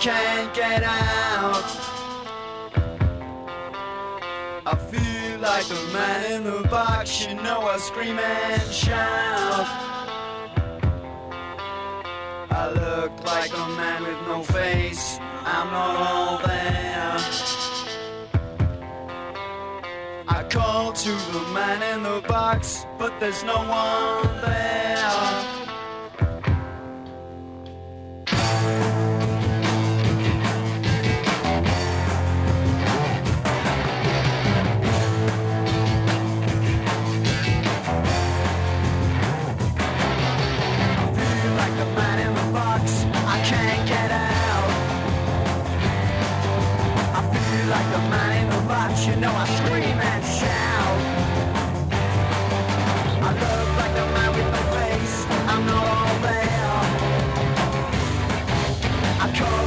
can't get out. I feel like the man in the box, you know I scream and shout. I look like a man with no face, I'm not all there. I call to the man in the box, but there's no one there. know I scream and shout. I look like the man with no face. I'm not all there. I call.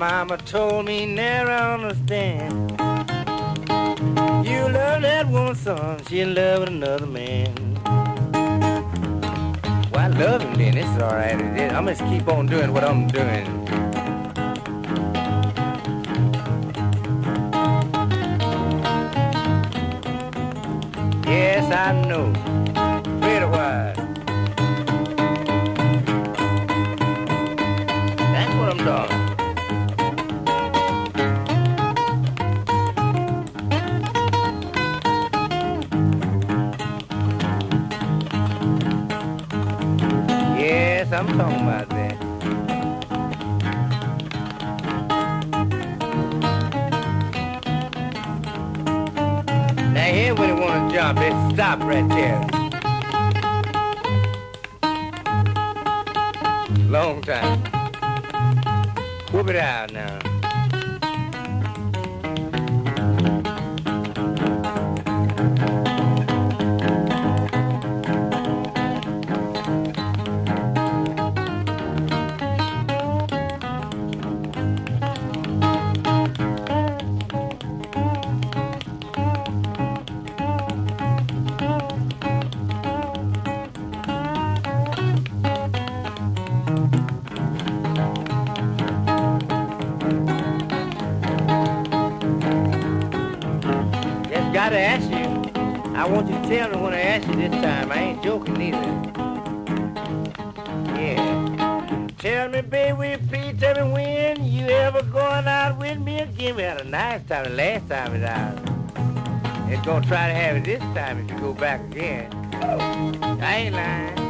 mama told me never understand. You love that one son, she loved another man. Well, I love him then, it's alright. I'm just keep on doing what I'm doing. I when he wanna jump, it stop right there. Long time. Whoop it out now. last time it out. It's gonna try to have it this time if you go back again. I ain't lying.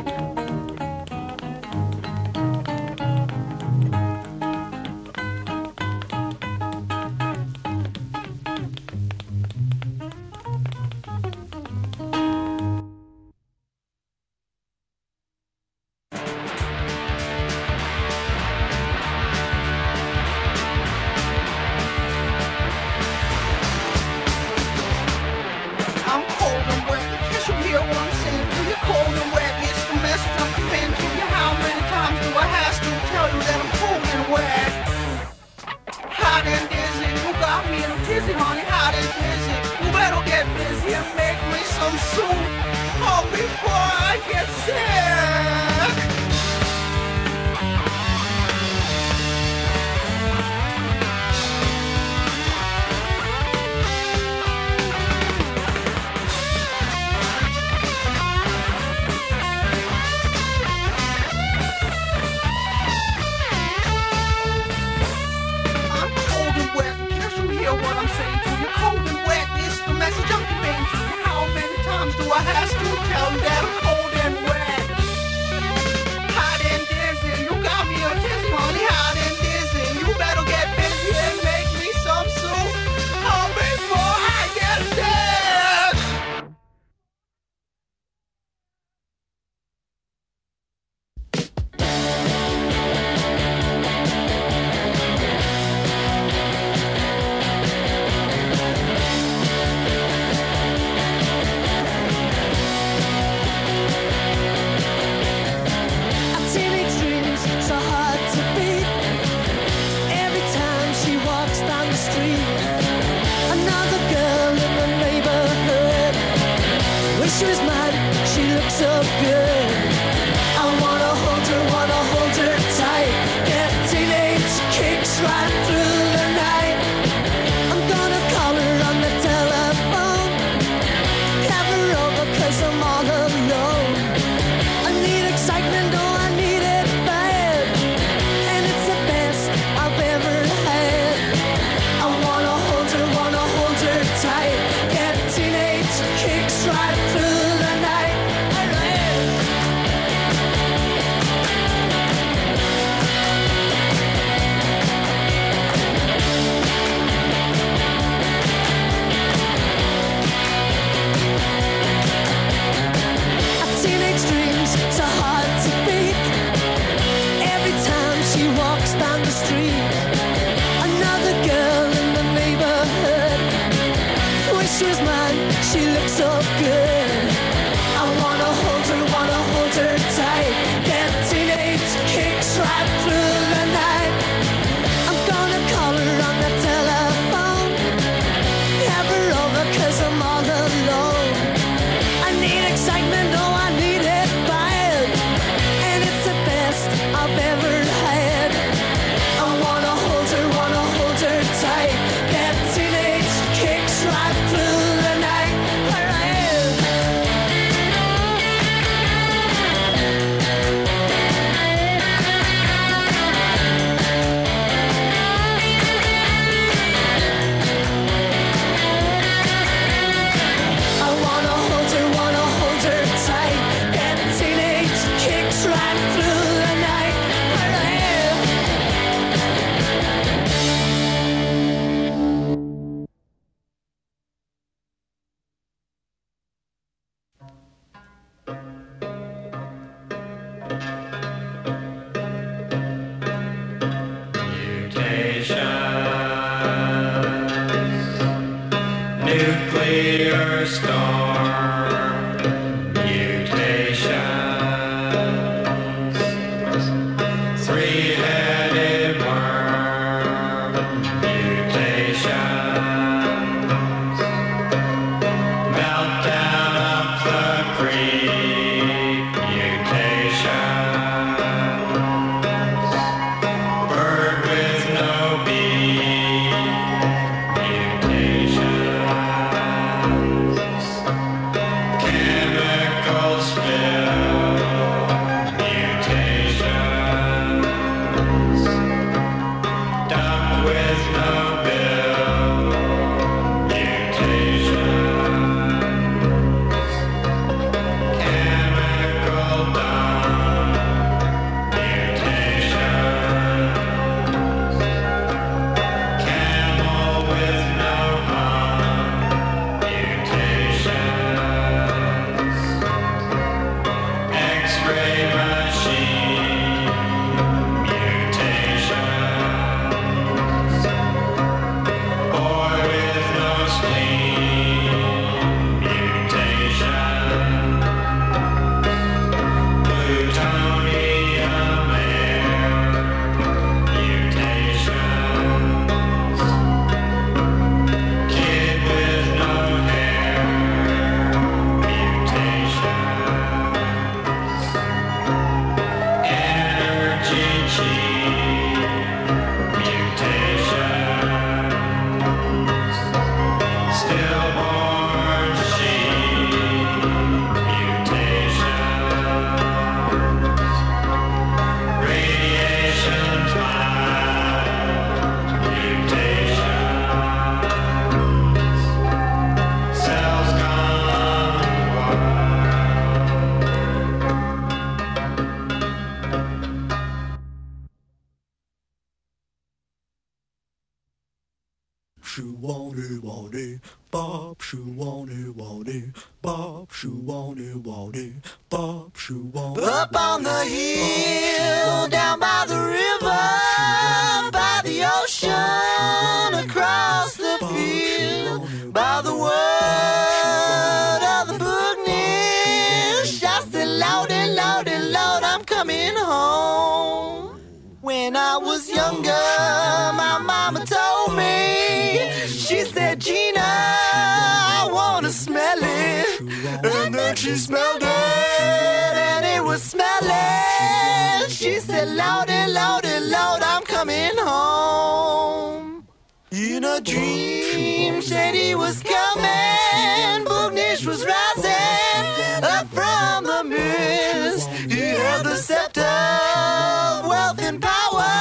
She smelled it, and it was smelling. She said, Lordy, Lordy, Lord, I'm coming home. In a dream, he was coming. Boognish was rising up from the mist. He held the scepter of wealth and power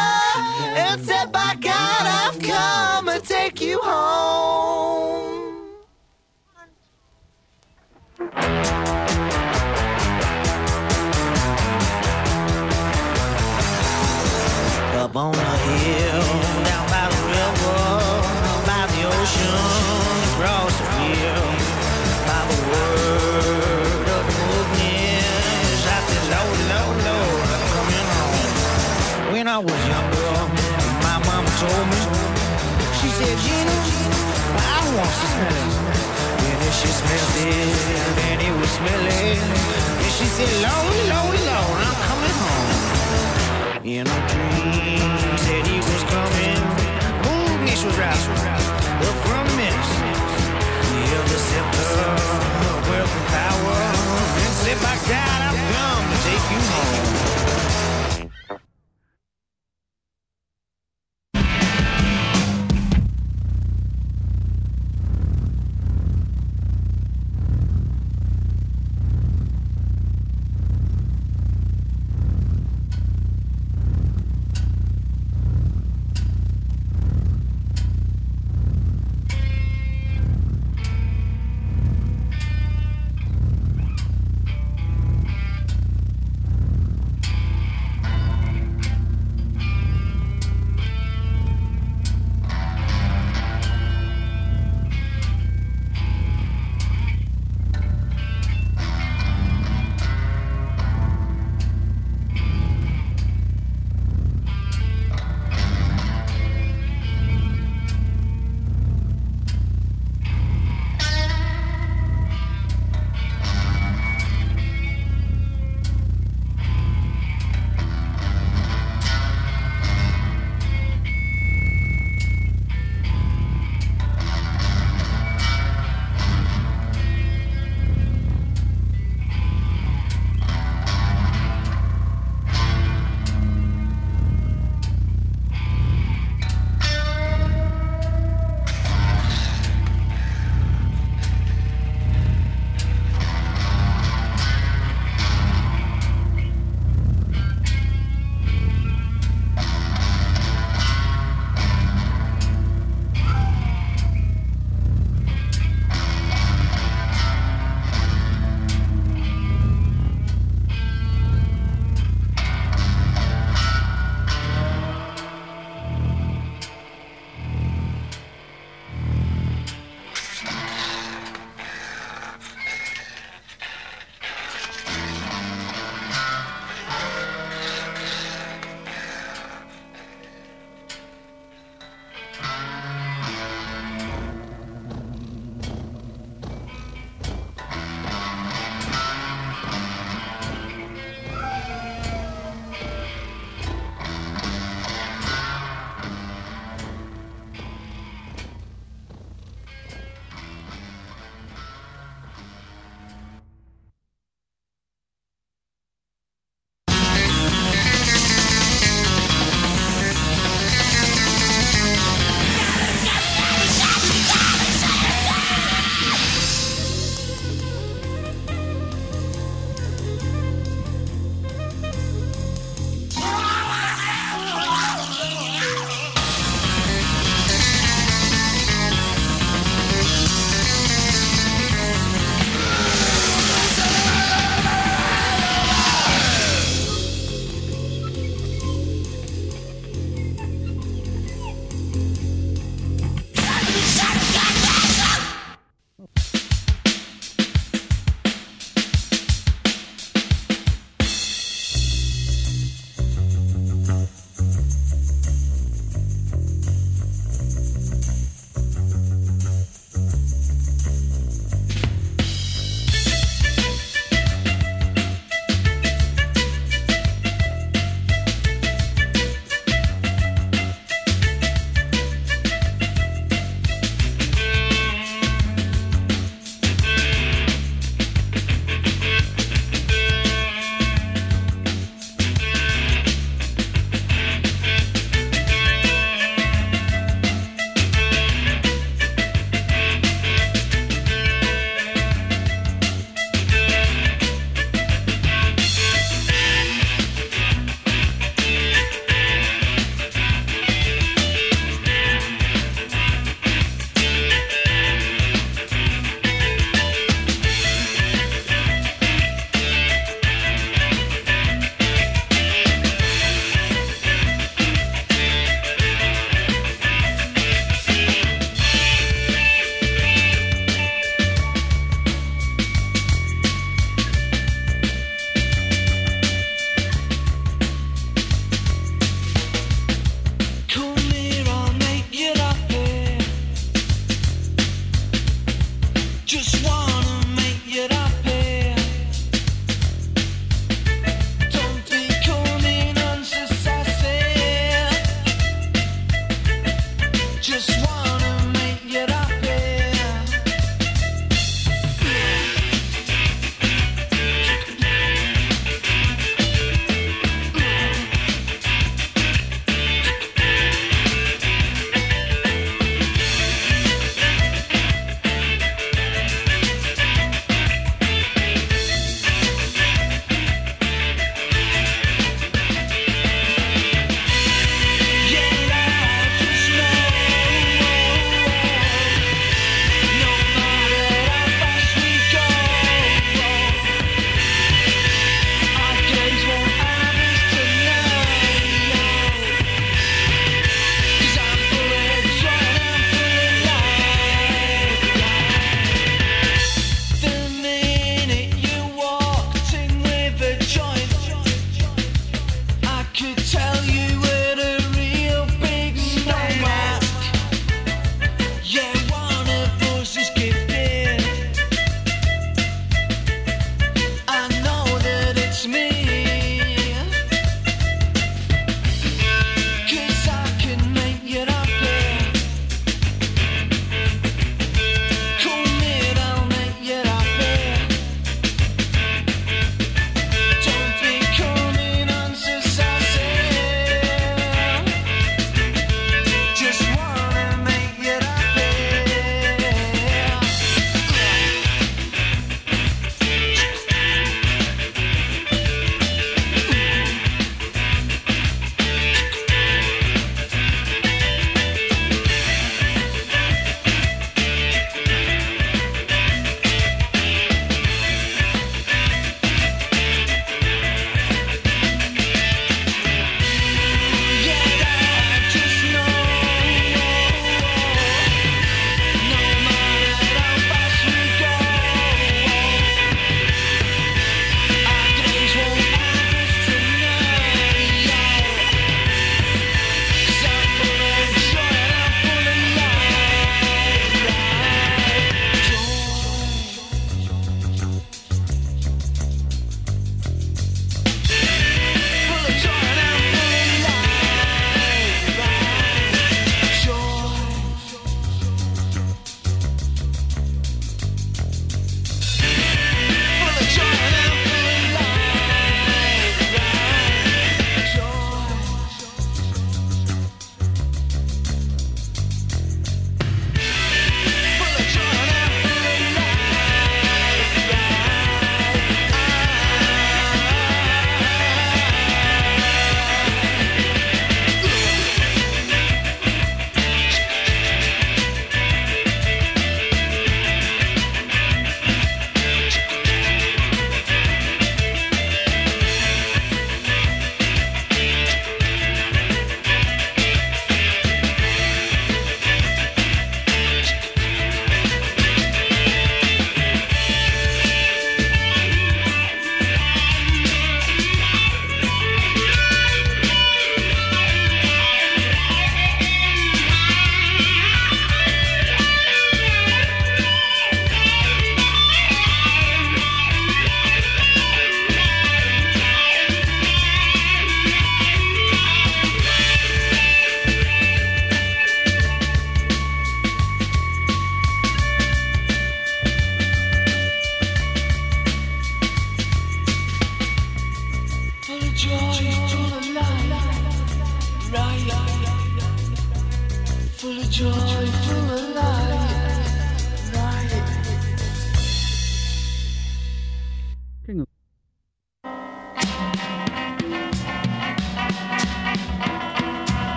and said, By God, I've come to take you on the hill, down by the river, by the ocean, across the field, by the word of the wilderness. I said, Lord, Lord, Lord, I'm coming home. When I was younger, my mama told me, she said, Gina, I want to smell it. And then she smelled it, and it was smelling. And she said, Lord, Lord, Lord, I'm coming home. In a dream, said he was coming. Boognish was rising up from held the scepter wealth and power and said, By God, I've come to take you home.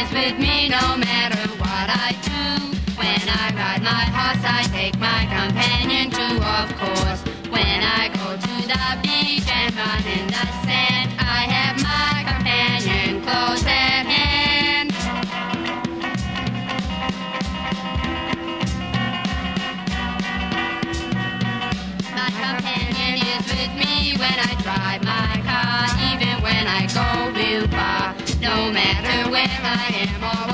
is with me no matter what I do. When I ride my horse, I take my companion too, of course. When I go to the beach and run in no matter where I am or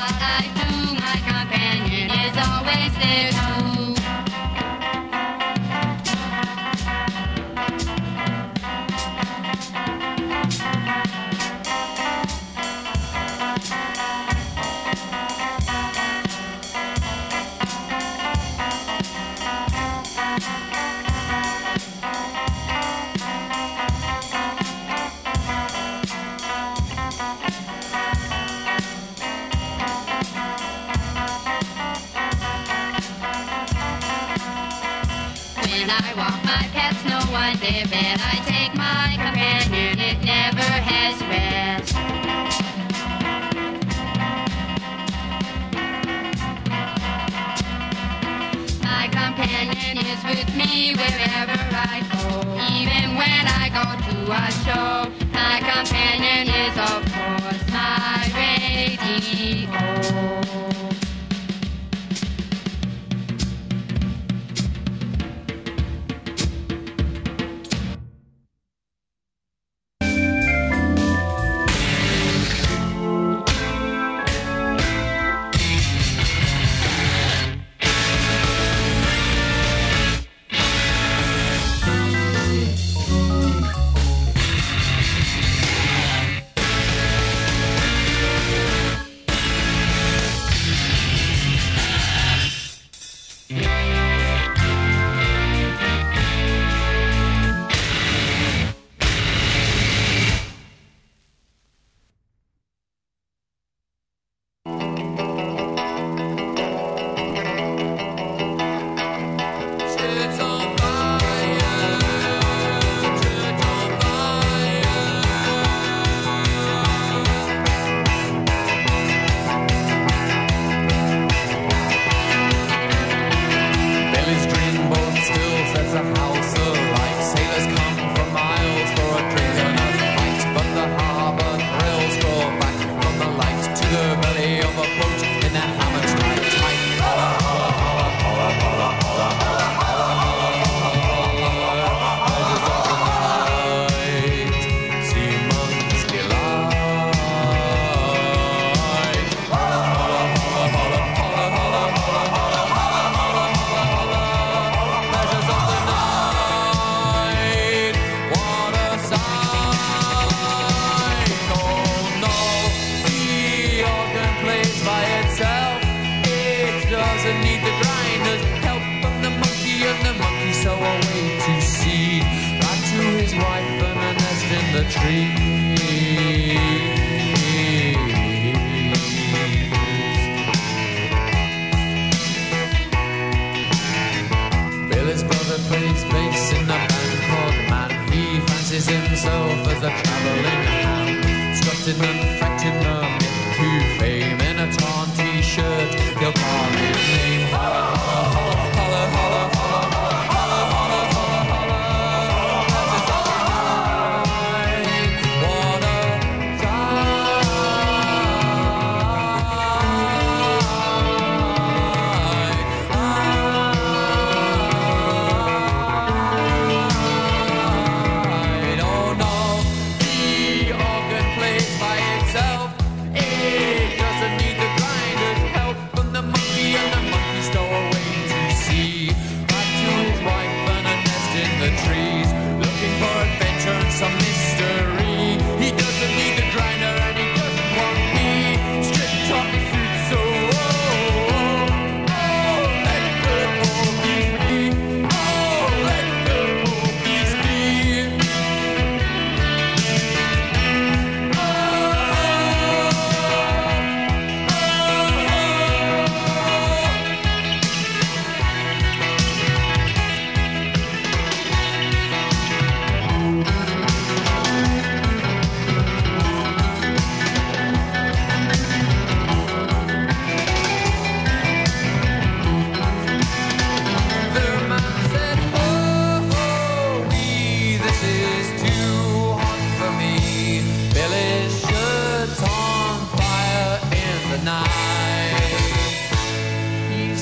when I walk my pets, no one there, but I take my companion, it never has rest. My companion is with me wherever I go, even when I go to a show. My companion is, of course, my radio.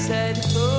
said, oh.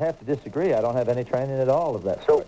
have to disagree. I don't have any training at all of that so, sort.